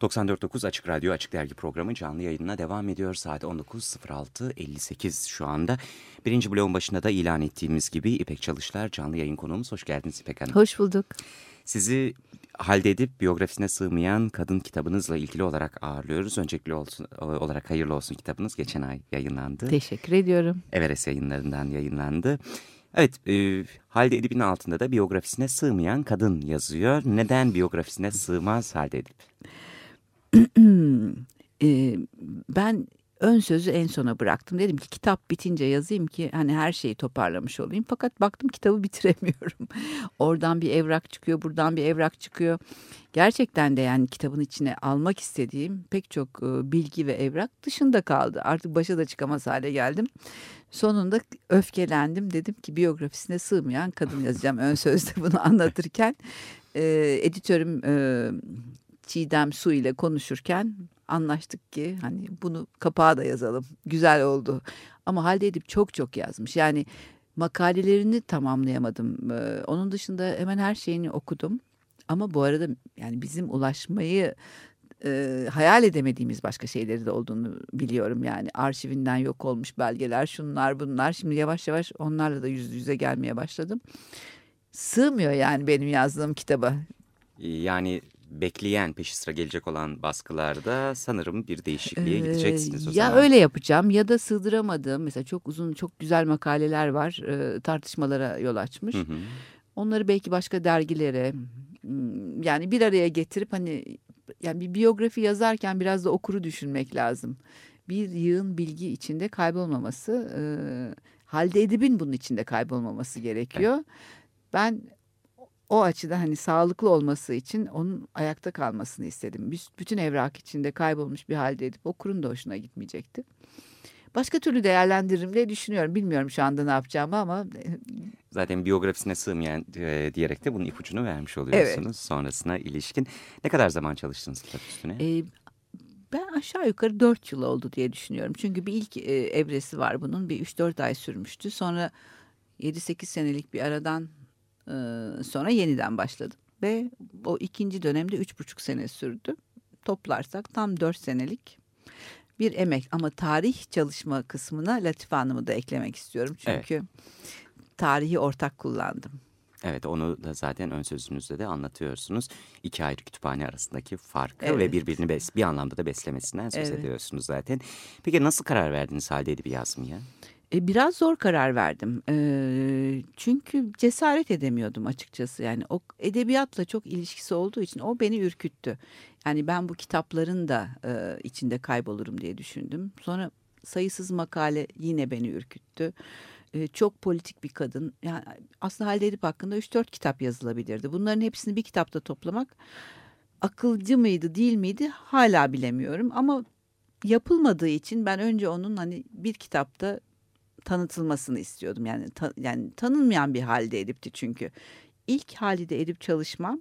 94.9 Açık Radyo Açık Dergi programı canlı yayınına devam ediyor. Saat 19.06.58 şu anda. Birinci bloğun başında da ilan ettiğimiz gibi İpek Çalışlar canlı yayın konuğumuz. Hoş geldiniz İpek Hanım. Hoş bulduk. Sizi halde edip biyografisine sığmayan kadın kitabınızla ilgili olarak ağırlıyoruz. Öncelikli olsun, olarak hayırlı olsun kitabınız geçen ay yayınlandı. Teşekkür ediyorum. Everest yayınlarından yayınlandı. Evet, e, Halide Edip'in altında da biyografisine sığmayan kadın yazıyor. Neden biyografisine sığmaz Halide Edip? ben ön sözü en sona bıraktım. Dedim ki kitap bitince yazayım ki hani her şeyi toparlamış olayım. Fakat baktım kitabı bitiremiyorum. Oradan bir evrak çıkıyor, buradan bir evrak çıkıyor. Gerçekten de yani kitabın içine almak istediğim pek çok bilgi ve evrak dışında kaldı. Artık başa da çıkamaz hale geldim. Sonunda öfkelendim. Dedim ki biyografisine sığmayan kadın yazacağım ön sözde bunu anlatırken. E, editörüm e, Çiğdem Su ile konuşurken anlaştık ki hani bunu kapağa da yazalım. Güzel oldu. Ama Halide Edip çok çok yazmış. Yani makalelerini tamamlayamadım. Ee, onun dışında hemen her şeyini okudum. Ama bu arada yani bizim ulaşmayı e, hayal edemediğimiz başka şeyleri de olduğunu biliyorum. Yani arşivinden yok olmuş belgeler şunlar bunlar. Şimdi yavaş yavaş onlarla da yüz yüze gelmeye başladım. Sığmıyor yani benim yazdığım kitaba. Yani bekleyen peşi sıra gelecek olan baskılarda sanırım bir değişikliğe ee, gideceksiniz o ya zaman. Ya öyle yapacağım ya da sığdıramadığım mesela çok uzun çok güzel makaleler var e, tartışmalara yol açmış. Hı hı. Onları belki başka dergilere yani bir araya getirip hani yani bir biyografi yazarken biraz da okuru düşünmek lazım. Bir yığın bilgi içinde kaybolmaması, e, halde edibin bunun içinde kaybolmaması gerekiyor. Evet. Ben o açıdan hani sağlıklı olması için onun ayakta kalmasını istedim. Bütün evrak içinde kaybolmuş bir halde edip okurun da hoşuna gitmeyecekti. Başka türlü değerlendiririm diye düşünüyorum. Bilmiyorum şu anda ne yapacağımı ama... Zaten biyografisine sığmayan e, diyerek de bunun ipucunu vermiş oluyorsunuz evet. sonrasına ilişkin. Ne kadar zaman çalıştınız kitap üstüne? Ee, ben aşağı yukarı dört yıl oldu diye düşünüyorum. Çünkü bir ilk e, evresi var bunun. Bir üç dört ay sürmüştü. Sonra yedi sekiz senelik bir aradan sonra yeniden başladım. Ve o ikinci dönemde üç buçuk sene sürdü. Toplarsak tam dört senelik bir emek. Ama tarih çalışma kısmına Latife Hanım'ı da eklemek istiyorum. Çünkü evet. tarihi ortak kullandım. Evet onu da zaten ön sözünüzde de anlatıyorsunuz. İki ayrı kütüphane arasındaki farkı evet. ve birbirini bes bir anlamda da beslemesinden söz evet. ediyorsunuz zaten. Peki nasıl karar verdiniz Halide Edip'i yazmaya? E, biraz zor karar verdim. E, çünkü cesaret edemiyordum açıkçası. Yani o edebiyatla çok ilişkisi olduğu için o beni ürküttü. Yani ben bu kitapların da e, içinde kaybolurum diye düşündüm. Sonra sayısız makale yine beni ürküttü. Çok politik bir kadın. Yani aslında Halide Edip hakkında 3-4 kitap yazılabilirdi. Bunların hepsini bir kitapta toplamak akılcı mıydı değil miydi hala bilemiyorum. Ama yapılmadığı için ben önce onun hani bir kitapta tanıtılmasını istiyordum. Yani ta, yani tanınmayan bir halde Edip'ti çünkü. İlk Halide Edip çalışmam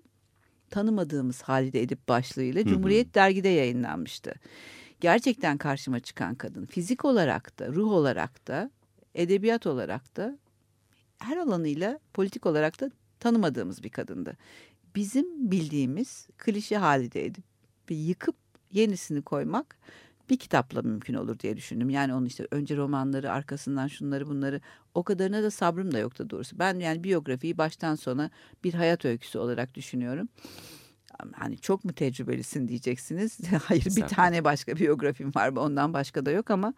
tanımadığımız Halide Edip başlığıyla Cumhuriyet dergide yayınlanmıştı. Gerçekten karşıma çıkan kadın fizik olarak da ruh olarak da edebiyat olarak da her alanıyla politik olarak da tanımadığımız bir kadındı. Bizim bildiğimiz klişe Halide Edip bir yıkıp yenisini koymak bir kitapla mümkün olur diye düşündüm. Yani onun işte önce romanları arkasından şunları bunları o kadarına da sabrım da yoktu doğrusu. Ben yani biyografiyi baştan sona bir hayat öyküsü olarak düşünüyorum. Hani çok mu tecrübelisin diyeceksiniz. Hayır bir tane başka biyografim var ondan başka da yok ama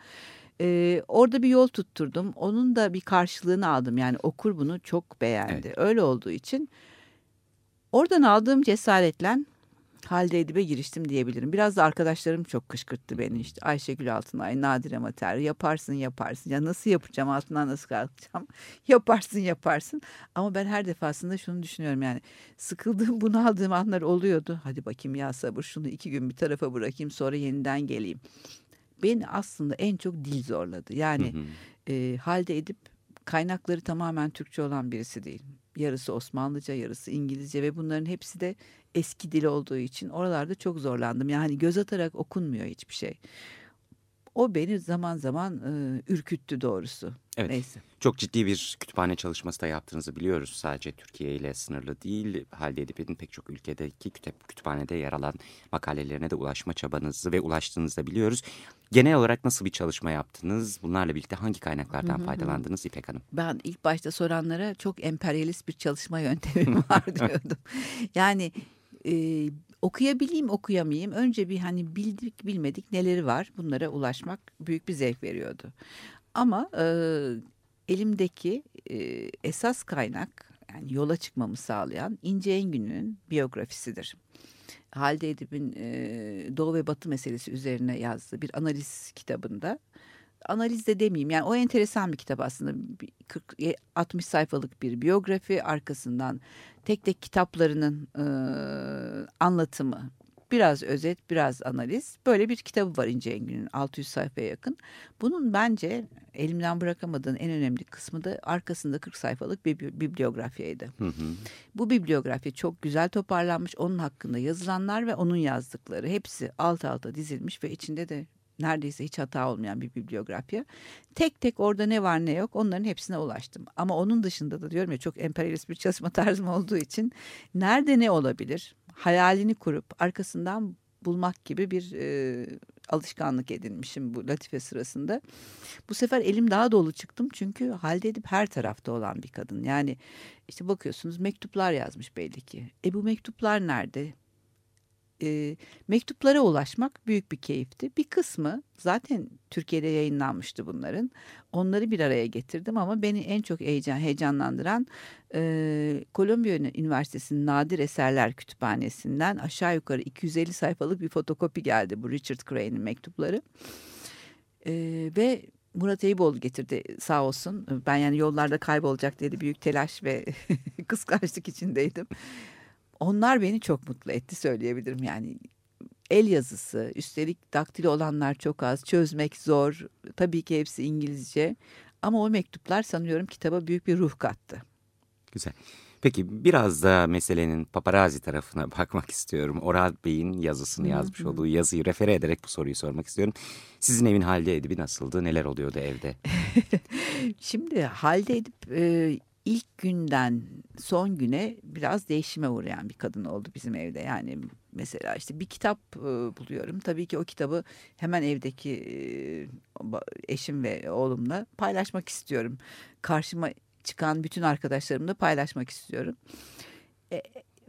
e, orada bir yol tutturdum. Onun da bir karşılığını aldım. Yani okur bunu çok beğendi. Evet. Öyle olduğu için oradan aldığım cesaretle Halde Edip'e giriştim diyebilirim. Biraz da arkadaşlarım çok kışkırttı beni işte. Ayşegül Altınay, Nadire Mater yaparsın yaparsın. Ya nasıl yapacağım altından nasıl kalkacağım? yaparsın yaparsın. Ama ben her defasında şunu düşünüyorum yani. Sıkıldığım bunu aldığım anlar oluyordu. Hadi bakayım ya sabır şunu iki gün bir tarafa bırakayım sonra yeniden geleyim. Beni aslında en çok dil zorladı. Yani E, Halde Edip kaynakları tamamen Türkçe olan birisi değil. Yarısı Osmanlıca, yarısı İngilizce ve bunların hepsi de eski dil olduğu için oralarda çok zorlandım. Yani göz atarak okunmuyor hiçbir şey. O beni zaman zaman e, ürküttü doğrusu. Evet. Neyse. Çok ciddi bir kütüphane çalışması da yaptığınızı biliyoruz. Sadece Türkiye ile sınırlı değil. Halde Edip'in pek çok ülkedeki kütüp, kütüphanede yer alan makalelerine de ulaşma çabanızı ve ulaştığınızı da biliyoruz. Genel olarak nasıl bir çalışma yaptınız? Bunlarla birlikte hangi kaynaklardan hı hı. faydalandınız İpek Hanım? Ben ilk başta soranlara çok emperyalist bir çalışma yöntemim var diyordum. yani e, okuyabileyim okuyamayayım önce bir hani bildik bilmedik neleri var bunlara ulaşmak büyük bir zevk veriyordu. Ama e, elimdeki e, esas kaynak yani yola çıkmamı sağlayan İnce Engün'ün biyografisidir. Halide Edip'in e, Doğu ve Batı meselesi üzerine yazdığı bir analiz kitabında analiz de demeyeyim yani o enteresan bir kitap aslında 40 60 sayfalık bir biyografi arkasından tek tek kitaplarının e, anlatımı biraz özet biraz analiz böyle bir kitabı var İnce Engün'ün 600 sayfaya yakın. Bunun bence elimden bırakamadığın en önemli kısmı da arkasında 40 sayfalık bir bibliografyaydı. Hı hı. Bu bibliografya çok güzel toparlanmış onun hakkında yazılanlar ve onun yazdıkları hepsi alt alta dizilmiş ve içinde de neredeyse hiç hata olmayan bir bibliografya. Tek tek orada ne var ne yok onların hepsine ulaştım. Ama onun dışında da diyorum ya çok emperyalist bir çalışma tarzım olduğu için nerede ne olabilir? Hayalini kurup arkasından bulmak gibi bir e, alışkanlık edinmişim bu latife sırasında. Bu sefer elim daha dolu çıktım çünkü halde edip her tarafta olan bir kadın. Yani işte bakıyorsunuz mektuplar yazmış belli ki. E bu mektuplar nerede? E, mektuplara ulaşmak büyük bir keyifti. Bir kısmı zaten Türkiye'de yayınlanmıştı bunların. Onları bir araya getirdim ama beni en çok heyecan heyecanlandıran e, Kolombiya Üniversitesi'nin Nadir Eserler Kütüphanesi'nden aşağı yukarı 250 sayfalık bir fotokopi geldi bu Richard Crane'in mektupları. E, ve Murat Eyüboğlu getirdi sağ olsun. Ben yani yollarda kaybolacak dedi büyük telaş ve kıskançlık içindeydim onlar beni çok mutlu etti söyleyebilirim. Yani el yazısı üstelik daktilo olanlar çok az çözmek zor tabii ki hepsi İngilizce ama o mektuplar sanıyorum kitaba büyük bir ruh kattı. Güzel. Peki biraz da meselenin paparazzi tarafına bakmak istiyorum. Oral Bey'in yazısını yazmış olduğu yazıyı refere ederek bu soruyu sormak istiyorum. Sizin evin halde edibi nasıldı? Neler oluyordu evde? Şimdi halde edip e, ilk günden son güne biraz değişime uğrayan bir kadın oldu bizim evde. Yani mesela işte bir kitap e, buluyorum. Tabii ki o kitabı hemen evdeki e, eşim ve oğlumla paylaşmak istiyorum. Karşıma çıkan bütün arkadaşlarımla paylaşmak istiyorum. E,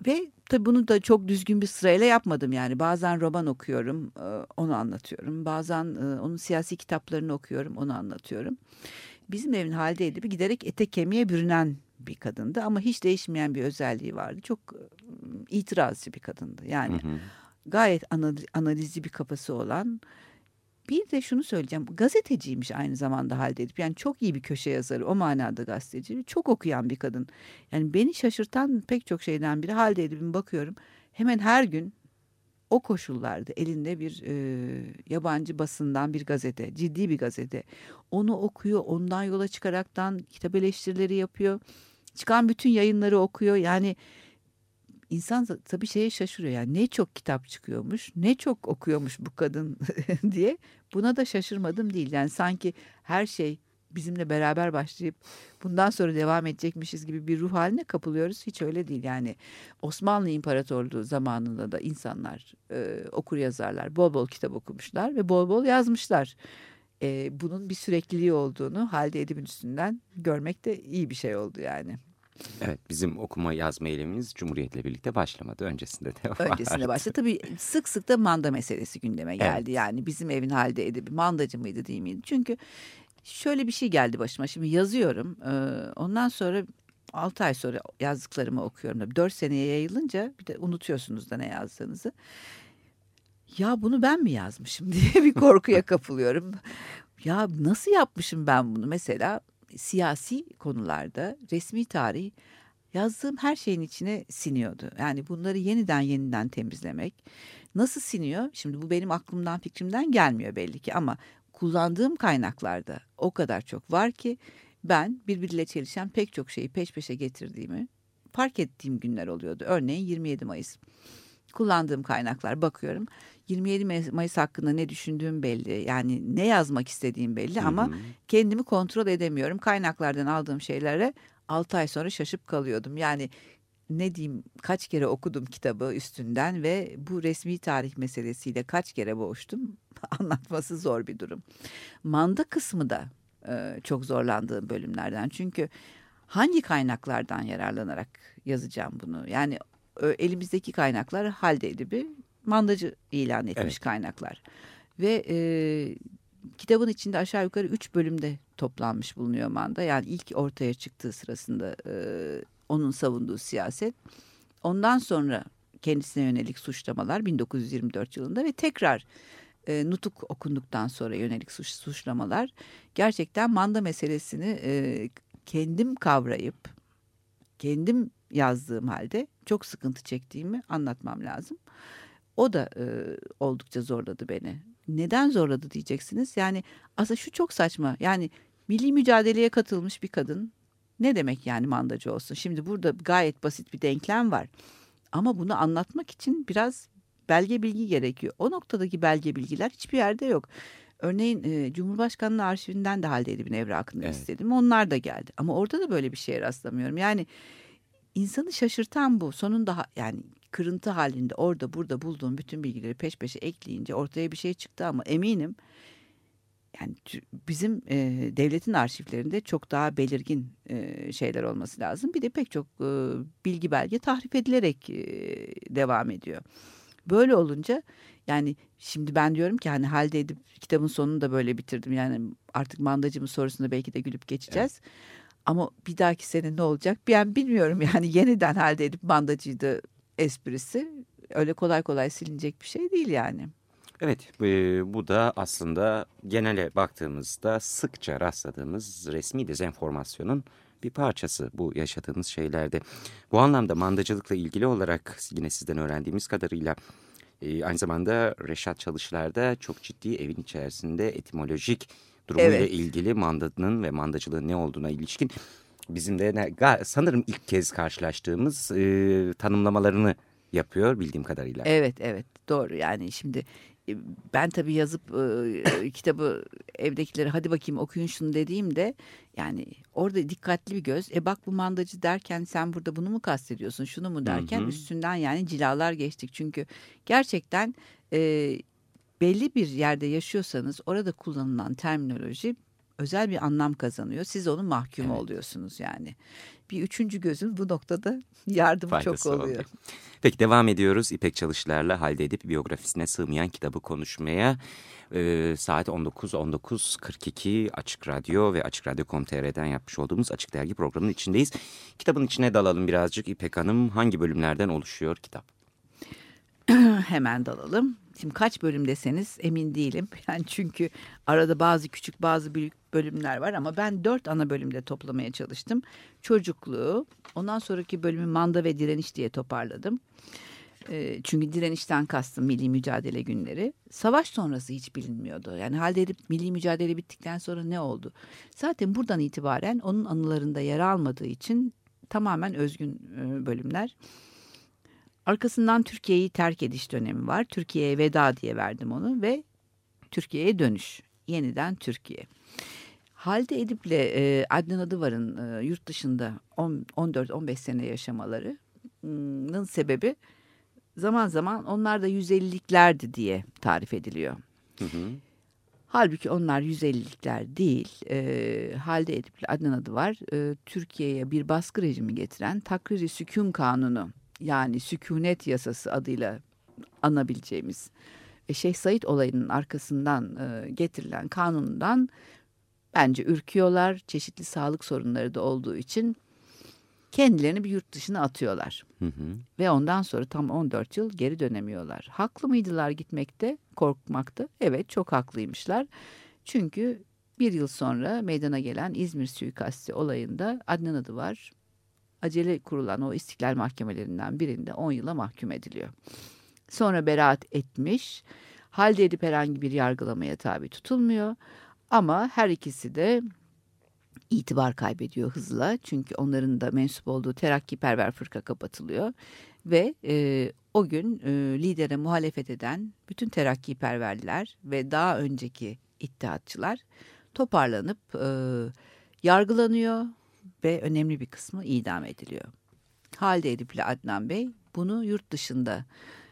ve tabii bunu da çok düzgün bir sırayla yapmadım yani. Bazen roman okuyorum, onu anlatıyorum. Bazen onun siyasi kitaplarını okuyorum, onu anlatıyorum bizim evin haldeydi bir giderek ete kemiğe bürünen bir kadındı ama hiç değişmeyen bir özelliği vardı. Çok itirazcı bir kadındı. Yani hı hı. gayet analizci bir kafası olan bir de şunu söyleyeceğim. Gazeteciymiş aynı zamanda halde edip. Yani çok iyi bir köşe yazarı. O manada gazeteci. Çok okuyan bir kadın. Yani beni şaşırtan pek çok şeyden biri halde edip'in bakıyorum. Hemen her gün o koşullarda elinde bir e, yabancı basından bir gazete, ciddi bir gazete. Onu okuyor, ondan yola çıkaraktan kitap eleştirileri yapıyor. Çıkan bütün yayınları okuyor. Yani insan tabii şeye şaşırıyor. Yani ne çok kitap çıkıyormuş, ne çok okuyormuş bu kadın diye. Buna da şaşırmadım değil. Yani sanki her şey bizimle beraber başlayıp bundan sonra devam edecekmişiz gibi bir ruh haline kapılıyoruz. Hiç öyle değil yani Osmanlı İmparatorluğu zamanında da insanlar e, okur yazarlar bol bol kitap okumuşlar ve bol bol yazmışlar. E, bunun bir sürekliliği olduğunu halde edibin üstünden görmek de iyi bir şey oldu yani. Evet bizim okuma yazma eylemimiz Cumhuriyet'le birlikte başlamadı. Öncesinde de vardı. Öncesinde başladı. Tabii sık sık da manda meselesi gündeme geldi. Evet. Yani bizim evin halde edebi mandacı mıydı değil miydi? Çünkü şöyle bir şey geldi başıma. Şimdi yazıyorum. ondan sonra 6 ay sonra yazdıklarımı okuyorum. 4 seneye yayılınca bir de unutuyorsunuz da ne yazdığınızı. Ya bunu ben mi yazmışım diye bir korkuya kapılıyorum. ya nasıl yapmışım ben bunu? Mesela siyasi konularda resmi tarih yazdığım her şeyin içine siniyordu. Yani bunları yeniden yeniden temizlemek nasıl siniyor? Şimdi bu benim aklımdan fikrimden gelmiyor belli ki ama kullandığım kaynaklarda o kadar çok var ki ben birbiriyle çelişen pek çok şeyi peş peşe getirdiğimi fark ettiğim günler oluyordu. Örneğin 27 Mayıs. kullandığım kaynaklar bakıyorum. 27 Mayıs hakkında ne düşündüğüm belli. Yani ne yazmak istediğim belli Hı ama kendimi kontrol edemiyorum. Kaynaklardan aldığım şeylere 6 ay sonra şaşıp kalıyordum. Yani ne diyeyim kaç kere okudum kitabı üstünden ve bu resmi tarih meselesiyle kaç kere boğuştum. Anlatması zor bir durum. Manda kısmı da e, çok zorlandığım bölümlerden. Çünkü hangi kaynaklardan yararlanarak yazacağım bunu? Yani elimizdeki kaynaklar halde edebi mandacı ilan etmiş Evet. kaynaklar. Ve e, kitabın içinde aşağı yukarı üç bölümde toplanmış bulunuyor manda. Yani ilk ortaya çıktığı sırasında e, onun savunduğu siyaset. Ondan sonra kendisine yönelik suçlamalar 1924 yılında ve tekrar e, nutuk okunduktan sonra yönelik suç, suçlamalar gerçekten manda meselesini e, kendim kavrayıp kendim yazdığım halde çok sıkıntı çektiğimi anlatmam lazım. O da e, oldukça zorladı beni. Neden zorladı diyeceksiniz. Yani aslında şu çok saçma. Yani milli mücadeleye katılmış bir kadın ne demek yani mandacı olsun? Şimdi burada gayet basit bir denklem var. Ama bunu anlatmak için biraz belge bilgi gerekiyor. O noktadaki belge bilgiler hiçbir yerde yok. Örneğin e, Cumhurbaşkanlığı arşivinden de halde edibin evrakını Evet. istedim. Onlar da geldi. Ama orada da böyle bir şeye rastlamıyorum. Yani insanı şaşırtan bu. Sonunda yani kırıntı halinde orada burada bulduğum bütün bilgileri peş peşe ekleyince ortaya bir şey çıktı ama eminim yani bizim e, devletin arşivlerinde çok daha belirgin e, şeyler olması lazım. Bir de pek çok e, bilgi belge tahrif edilerek e, devam ediyor. Böyle olunca yani şimdi ben diyorum ki hani halde edip kitabın sonunu da böyle bitirdim. Yani artık mandacımın sorusunda belki de gülüp geçeceğiz. Ama bir dahaki sene ne olacak ben bilmiyorum yani yeniden halde edip mandacıydı esprisi. Öyle kolay kolay silinecek bir şey değil yani. Evet, e, bu da aslında genele baktığımızda sıkça rastladığımız resmi dezenformasyonun bir parçası bu yaşadığımız şeylerde. Bu anlamda mandacılıkla ilgili olarak yine sizden öğrendiğimiz kadarıyla e, aynı zamanda Reşat Çalışlar'da çok ciddi evin içerisinde etimolojik durumuyla Evet. ilgili mandanın ve mandacılığın ne olduğuna ilişkin bizim de sanırım ilk kez karşılaştığımız e, tanımlamalarını yapıyor bildiğim kadarıyla. Evet evet doğru yani şimdi ben tabii yazıp e, kitabı evdekileri hadi bakayım okuyun şunu dediğimde yani orada dikkatli bir göz. E bak bu mandacı derken sen burada bunu mu kastediyorsun şunu mu? derken Hı hı. üstünden yani cilalar geçtik. Çünkü gerçekten e, belli bir yerde yaşıyorsanız orada kullanılan terminoloji özel bir anlam kazanıyor. Siz onun mahkumu Evet. oluyorsunuz yani bir üçüncü gözün bu noktada yardımı Faydası çok oluyor. oluyor. Peki devam ediyoruz İpek Çalışlar'la halde edip biyografisine sığmayan kitabı konuşmaya. Ee, saat 19.19.42 Açık Radyo ve Açık Radyo.com.tr'den yapmış olduğumuz Açık Dergi programının içindeyiz. Kitabın içine dalalım birazcık İpek Hanım. Hangi bölümlerden oluşuyor kitap? Hemen dalalım. Şimdi kaç bölüm deseniz emin değilim. Yani çünkü arada bazı küçük bazı büyük bölümler var ama ben dört ana bölümde toplamaya çalıştım. Çocukluğu, ondan sonraki bölümü manda ve direniş diye toparladım. Ee, çünkü direnişten kastım milli mücadele günleri. Savaş sonrası hiç bilinmiyordu. Yani halde edip milli mücadele bittikten sonra ne oldu? Zaten buradan itibaren onun anılarında yer almadığı için tamamen özgün e, bölümler. Arkasından Türkiye'yi terk ediş dönemi var. Türkiye'ye veda diye verdim onu ve Türkiye'ye dönüş. Yeniden Türkiye. Halde Edip'le e, Adnan Adıvar'ın e, yurt dışında on- 14-15 sene yaşamalarının sebebi zaman zaman onlar da 150'liklerdi diye tarif ediliyor. Hı hı. Halbuki onlar 150'likler değil. E, Halde Edip'le Adnan Adıvar e, Türkiye'ye bir baskı rejimi getiren Takriri Sükun Kanunu yani sükunet yasası adıyla anabileceğimiz e, Şeyh Said olayının arkasından e, getirilen kanundan bence ürküyorlar. Çeşitli sağlık sorunları da olduğu için kendilerini bir yurt dışına atıyorlar. Hı hı. Ve ondan sonra tam 14 yıl geri dönemiyorlar. Haklı mıydılar gitmekte, korkmakta? Evet çok haklıymışlar. Çünkü bir yıl sonra meydana gelen İzmir suikasti olayında Adnan adı var. Acele kurulan o istiklal mahkemelerinden birinde 10 yıla mahkum ediliyor. Sonra beraat etmiş. Halde edip herhangi bir yargılamaya tabi tutulmuyor. Ama her ikisi de itibar kaybediyor hızla. Çünkü onların da mensup olduğu terakkiperver fırka kapatılıyor. Ve e, o gün e, lidere muhalefet eden bütün terakkiperverliler ve daha önceki ittihatçılar toparlanıp e, yargılanıyor ve önemli bir kısmı idam ediliyor. Halide Edip ile Adnan Bey bunu yurt dışında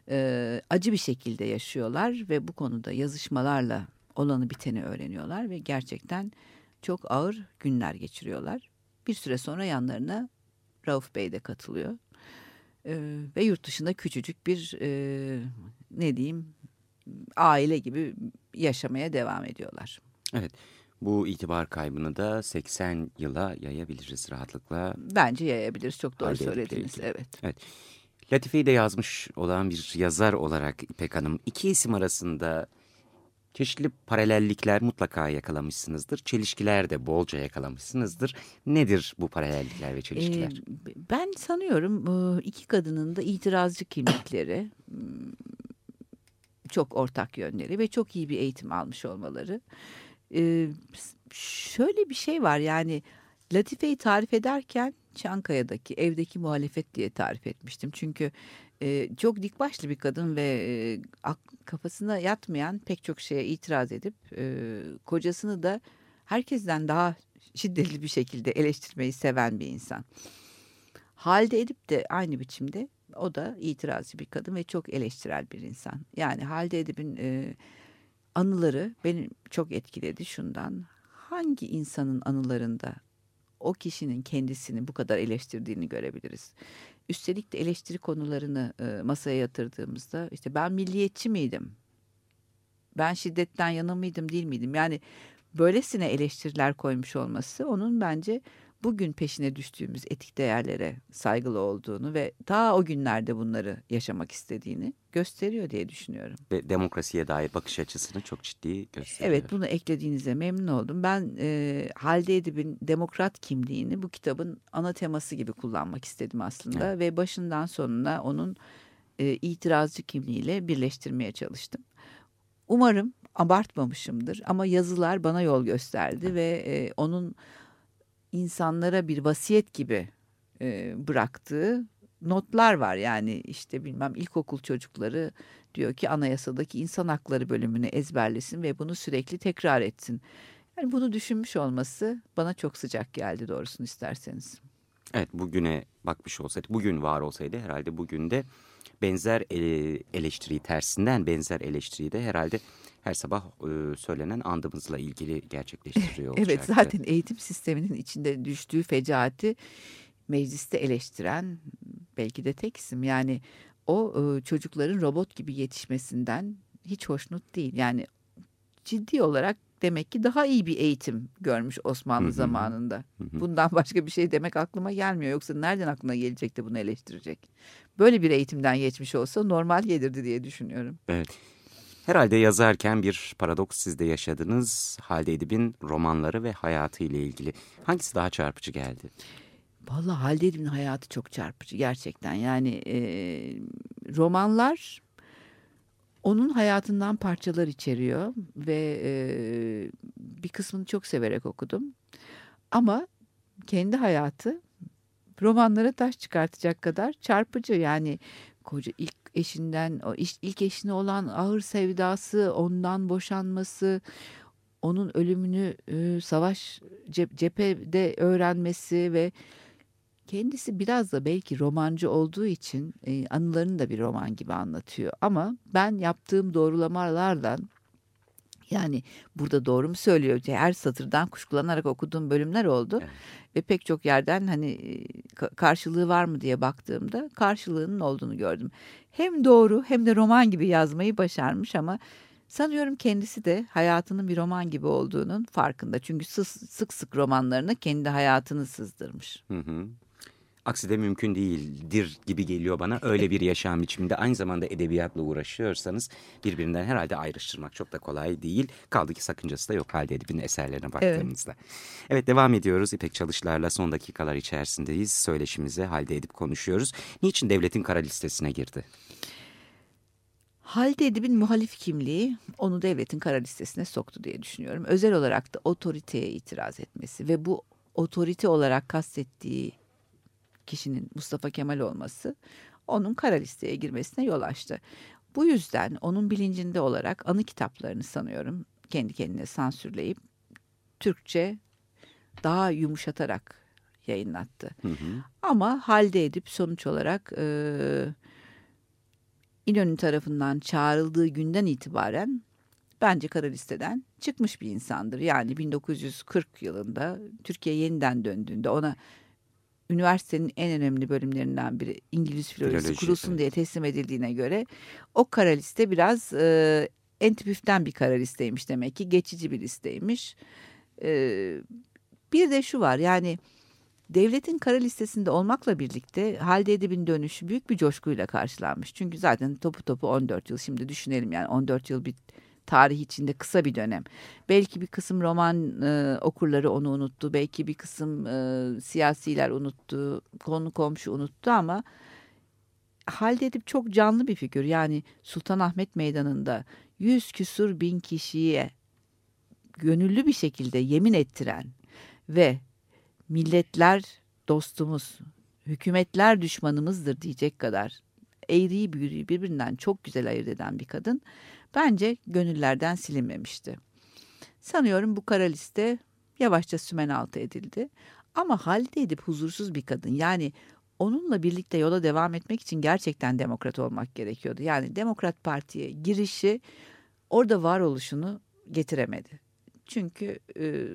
e, acı bir şekilde yaşıyorlar ve bu konuda yazışmalarla olanı biteni öğreniyorlar ve gerçekten çok ağır günler geçiriyorlar. Bir süre sonra yanlarına Rauf Bey de katılıyor. E, ve yurt dışında küçücük bir e, ne diyeyim aile gibi yaşamaya devam ediyorlar. Evet. Bu itibar kaybını da 80 yıla yayabiliriz rahatlıkla. Bence yayabiliriz. Çok doğru Halde söylediniz. Evet. evet. Latife'yi de yazmış olan bir yazar olarak İpek Hanım iki isim arasında çeşitli paralellikler mutlaka yakalamışsınızdır. Çelişkiler de bolca yakalamışsınızdır. Nedir bu paralellikler ve çelişkiler? Ee, ben sanıyorum iki kadının da itirazcı kimlikleri çok ortak yönleri ve çok iyi bir eğitim almış olmaları. Ee, şöyle bir şey var yani Latife'yi tarif ederken Çankaya'daki evdeki muhalefet diye tarif etmiştim. Çünkü e, çok dikbaşlı bir kadın ve e, kafasına yatmayan pek çok şeye itiraz edip e, kocasını da herkesten daha şiddetli bir şekilde eleştirmeyi seven bir insan. Halde Edip de aynı biçimde o da itirazcı bir kadın ve çok eleştirel bir insan. Yani Halde Edip'in e, anıları beni çok etkiledi şundan. Hangi insanın anılarında o kişinin kendisini bu kadar eleştirdiğini görebiliriz. Üstelik de eleştiri konularını e, masaya yatırdığımızda işte ben milliyetçi miydim? Ben şiddetten yana mıydım değil miydim? Yani böylesine eleştiriler koymuş olması onun bence bugün peşine düştüğümüz etik değerlere saygılı olduğunu ve daha o günlerde bunları yaşamak istediğini gösteriyor diye düşünüyorum. Ve demokrasiye dair bakış açısını çok ciddi gösteriyor. Evet bunu eklediğinize memnun oldum. Ben e, Halide Edip'in demokrat kimliğini bu kitabın ana teması gibi kullanmak istedim aslında. Evet. Ve başından sonuna onun e, itirazcı kimliğiyle birleştirmeye çalıştım. Umarım abartmamışımdır ama yazılar bana yol gösterdi ve e, onun insanlara bir vasiyet gibi e, bıraktığı notlar var. Yani işte bilmem ilkokul çocukları diyor ki anayasadaki insan hakları bölümünü ezberlesin ve bunu sürekli tekrar etsin. Yani bunu düşünmüş olması bana çok sıcak geldi doğrusunu isterseniz. Evet bugüne bakmış olsaydı, bugün var olsaydı herhalde bugün de benzer eleştiriyi tersinden benzer eleştiriyi de herhalde her sabah e, söylenen andımızla ilgili gerçekleştiriyor olacaktı. evet zaten eğitim sisteminin içinde düştüğü fecaati mecliste eleştiren belki de tek isim. Yani o e, çocukların robot gibi yetişmesinden hiç hoşnut değil. Yani ciddi olarak demek ki daha iyi bir eğitim görmüş Osmanlı hı hı. zamanında. Hı hı. Bundan başka bir şey demek aklıma gelmiyor. Yoksa nereden aklına gelecek de bunu eleştirecek? Böyle bir eğitimden geçmiş olsa normal gelirdi diye düşünüyorum. Evet. Herhalde yazarken bir paradoks sizde yaşadınız. Halide Edip'in romanları ve hayatı ile ilgili. Hangisi daha çarpıcı geldi? Vallahi Halide Edip'in hayatı çok çarpıcı gerçekten. Yani e, romanlar onun hayatından parçalar içeriyor ve e, bir kısmını çok severek okudum. Ama kendi hayatı romanlara taş çıkartacak kadar çarpıcı. Yani koca ilk eşinden, o ilk eşine olan ağır sevdası, ondan boşanması, onun ölümünü e, savaş cep, cephede öğrenmesi ve kendisi biraz da belki romancı olduğu için e, anılarını da bir roman gibi anlatıyor. Ama ben yaptığım doğrulamalardan yani burada doğru mu söylüyor? Her satırdan kuşkulanarak okuduğum bölümler oldu. Evet. Ve pek çok yerden hani karşılığı var mı diye baktığımda karşılığının olduğunu gördüm. Hem doğru hem de roman gibi yazmayı başarmış ama sanıyorum kendisi de hayatının bir roman gibi olduğunun farkında. Çünkü sık sık romanlarına kendi hayatını sızdırmış. Hı hı. Aksi de mümkün değildir gibi geliyor bana. Öyle bir yaşam biçiminde aynı zamanda edebiyatla uğraşıyorsanız birbirinden herhalde ayrıştırmak çok da kolay değil. Kaldı ki sakıncası da yok halde edibin eserlerine baktığımızda. Evet. evet devam ediyoruz. İpek Çalışlar'la son dakikalar içerisindeyiz. Söyleşimize halde edip konuşuyoruz. Niçin devletin kara listesine girdi? Halide Edip'in muhalif kimliği onu devletin kara listesine soktu diye düşünüyorum. Özel olarak da otoriteye itiraz etmesi ve bu otorite olarak kastettiği kişinin Mustafa Kemal olması onun kara listeye girmesine yol açtı. Bu yüzden onun bilincinde olarak anı kitaplarını sanıyorum kendi kendine sansürleyip Türkçe daha yumuşatarak yayınlattı. Hı hı. Ama halde edip sonuç olarak e, İnönü tarafından çağrıldığı günden itibaren bence kara listeden çıkmış bir insandır. Yani 1940 yılında Türkiye yeniden döndüğünde ona üniversitenin en önemli bölümlerinden biri İngiliz filolojisi Filoloji, kurulsun evet. diye teslim edildiğine göre o kara liste biraz e, entipüften bir kara listeymiş demek ki geçici bir listeymiş. E, bir de şu var yani devletin kara listesinde olmakla birlikte Halide Edip'in dönüşü büyük bir coşkuyla karşılanmış. Çünkü zaten topu topu 14 yıl şimdi düşünelim yani 14 yıl bir tarih içinde kısa bir dönem. Belki bir kısım roman e, okurları onu unuttu. Belki bir kısım e, siyasiler unuttu. Konu komşu unuttu ama Halide Edip çok canlı bir figür. Yani Sultanahmet Meydanı'nda yüz küsur bin kişiye gönüllü bir şekilde yemin ettiren ve milletler dostumuz, hükümetler düşmanımızdır diyecek kadar eğriyi büğrüyü birbirinden çok güzel ayırt eden bir kadın bence gönüllerden silinmemişti. Sanıyorum bu kara liste yavaşça sümen altı edildi. Ama Halide Edip huzursuz bir kadın. Yani onunla birlikte yola devam etmek için gerçekten demokrat olmak gerekiyordu. Yani Demokrat Parti'ye girişi orada varoluşunu getiremedi. Çünkü e,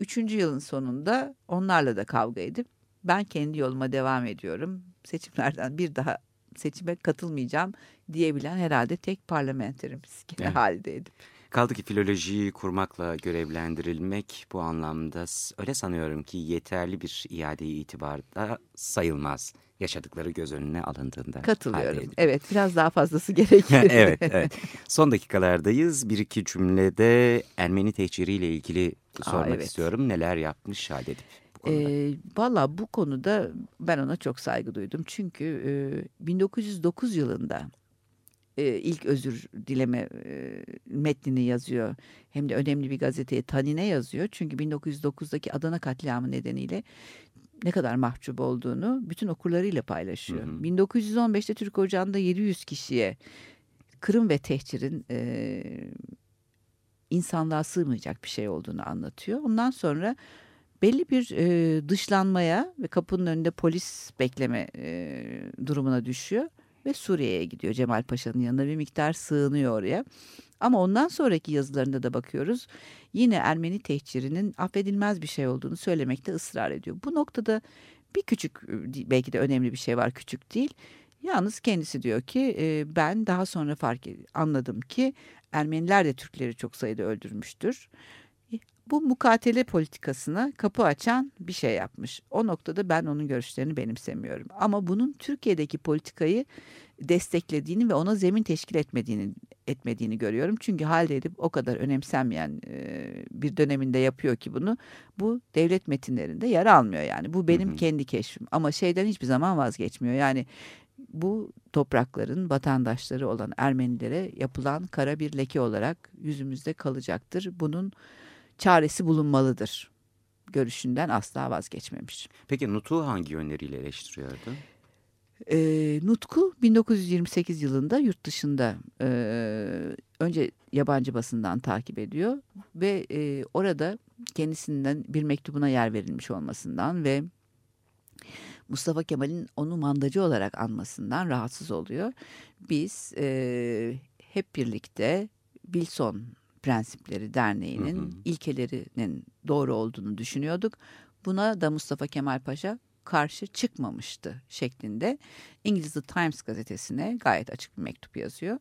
üçüncü yılın sonunda onlarla da kavga edip ben kendi yoluma devam ediyorum. Seçimlerden bir daha seçime katılmayacağım diyebilen herhalde tek parlamenterimiz gene evet. halde edip. Kaldı ki filolojiyi kurmakla görevlendirilmek bu anlamda öyle sanıyorum ki yeterli bir iade itibarda sayılmaz. Yaşadıkları göz önüne alındığında. Katılıyorum. Evet biraz daha fazlası gerekir. evet, evet. Son dakikalardayız. Bir iki cümlede Ermeni tehciriyle ilgili sormak Aa, evet. istiyorum. Neler yapmış Halide Edip? E, Valla bu konuda ben ona çok saygı duydum. Çünkü e, 1909 yılında e, ilk özür dileme e, metnini yazıyor. Hem de önemli bir gazeteye Tanine yazıyor. Çünkü 1909'daki Adana katliamı nedeniyle ne kadar mahcup olduğunu bütün okurlarıyla paylaşıyor. Hı hı. 1915'te Türk Ocağı'nda 700 kişiye Kırım ve tehcirin e, insanlığa sığmayacak bir şey olduğunu anlatıyor. Ondan sonra belli bir e, dışlanmaya ve kapının önünde polis bekleme e, durumuna düşüyor ve Suriye'ye gidiyor Cemal Paşa'nın yanına bir miktar sığınıyor oraya. Ama ondan sonraki yazılarında da bakıyoruz yine Ermeni tehcirinin affedilmez bir şey olduğunu söylemekte ısrar ediyor. Bu noktada bir küçük belki de önemli bir şey var küçük değil. Yalnız kendisi diyor ki e, ben daha sonra fark anladım ki Ermeniler de Türkleri çok sayıda öldürmüştür bu mukatele politikasına kapı açan bir şey yapmış. O noktada ben onun görüşlerini benimsemiyorum. Ama bunun Türkiye'deki politikayı desteklediğini ve ona zemin teşkil etmediğini etmediğini görüyorum. Çünkü halde edip o kadar önemsenmeyen e, bir döneminde yapıyor ki bunu. Bu devlet metinlerinde yer almıyor yani. Bu benim hı hı. kendi keşfim. Ama şeyden hiçbir zaman vazgeçmiyor. Yani bu toprakların vatandaşları olan Ermenilere yapılan kara bir leke olarak yüzümüzde kalacaktır. Bunun çaresi bulunmalıdır görüşünden asla vazgeçmemiş. Peki Nutuk'u hangi yönleriyle eleştiriyordu? E, Nutku 1928 yılında yurt dışında e, önce yabancı basından takip ediyor ve e, orada kendisinden bir mektubuna yer verilmiş olmasından ve Mustafa Kemal'in onu mandacı olarak anmasından rahatsız oluyor. Biz e, hep birlikte Bilson Prensipleri Derneği'nin hı hı. ilkelerinin doğru olduğunu düşünüyorduk. Buna da Mustafa Kemal Paşa karşı çıkmamıştı şeklinde İngiliz The Times gazetesine gayet açık bir mektup yazıyor.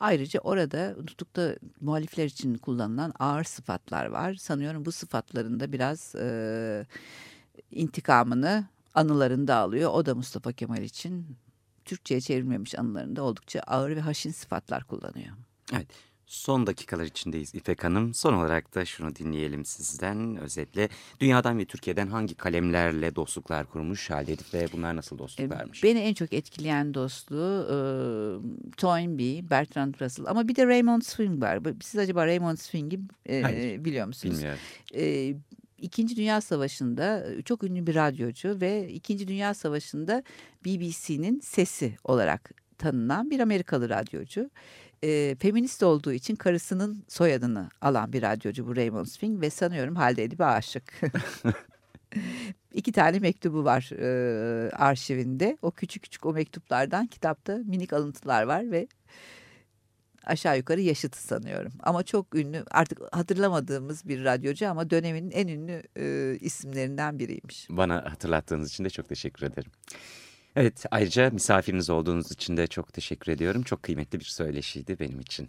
Ayrıca orada tutukta muhalifler için kullanılan ağır sıfatlar var. Sanıyorum bu sıfatların da biraz e, intikamını anılarında alıyor. O da Mustafa Kemal için Türkçe'ye çevrilmemiş anılarında oldukça ağır ve haşin sıfatlar kullanıyor. Evet. Son dakikalar içindeyiz İpek Hanım. Son olarak da şunu dinleyelim sizden özetle. Dünyadan ve Türkiye'den hangi kalemlerle dostluklar kurmuş Halil ve bunlar nasıl dostluklarmış? Beni en çok etkileyen dostluğu e, Toynbee, Bertrand Russell ama bir de Raymond Swing var. Siz acaba Raymond Swing'i e, biliyor musunuz? Bilmiyorum. E, İkinci Dünya Savaşı'nda çok ünlü bir radyocu ve İkinci Dünya Savaşı'nda BBC'nin sesi olarak tanınan bir Amerikalı radyocu. E, feminist olduğu için karısının soyadını alan bir radyocu bu Raymond Spink ve sanıyorum halde edip aşık. İki tane mektubu var e, arşivinde. O küçük küçük o mektuplardan kitapta minik alıntılar var ve aşağı yukarı yaşıtı sanıyorum. Ama çok ünlü artık hatırlamadığımız bir radyocu ama dönemin en ünlü e, isimlerinden biriymiş. Bana hatırlattığınız için de çok teşekkür ederim. Evet ayrıca misafiriniz olduğunuz için de çok teşekkür ediyorum. Çok kıymetli bir söyleşiydi benim için.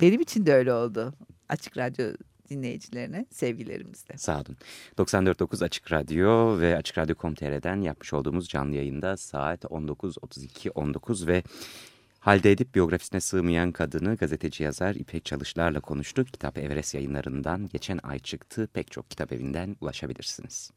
Benim için de öyle oldu. Açık Radyo dinleyicilerine sevgilerimizle. Sağ olun. 94.9 Açık Radyo ve Açık Radyo.com.tr'den yapmış olduğumuz canlı yayında saat 19.32.19 ve Halde edip biyografisine sığmayan kadını gazeteci yazar İpek Çalışlar'la konuştuk. Kitap Everest yayınlarından geçen ay çıktı. Pek çok kitap evinden ulaşabilirsiniz.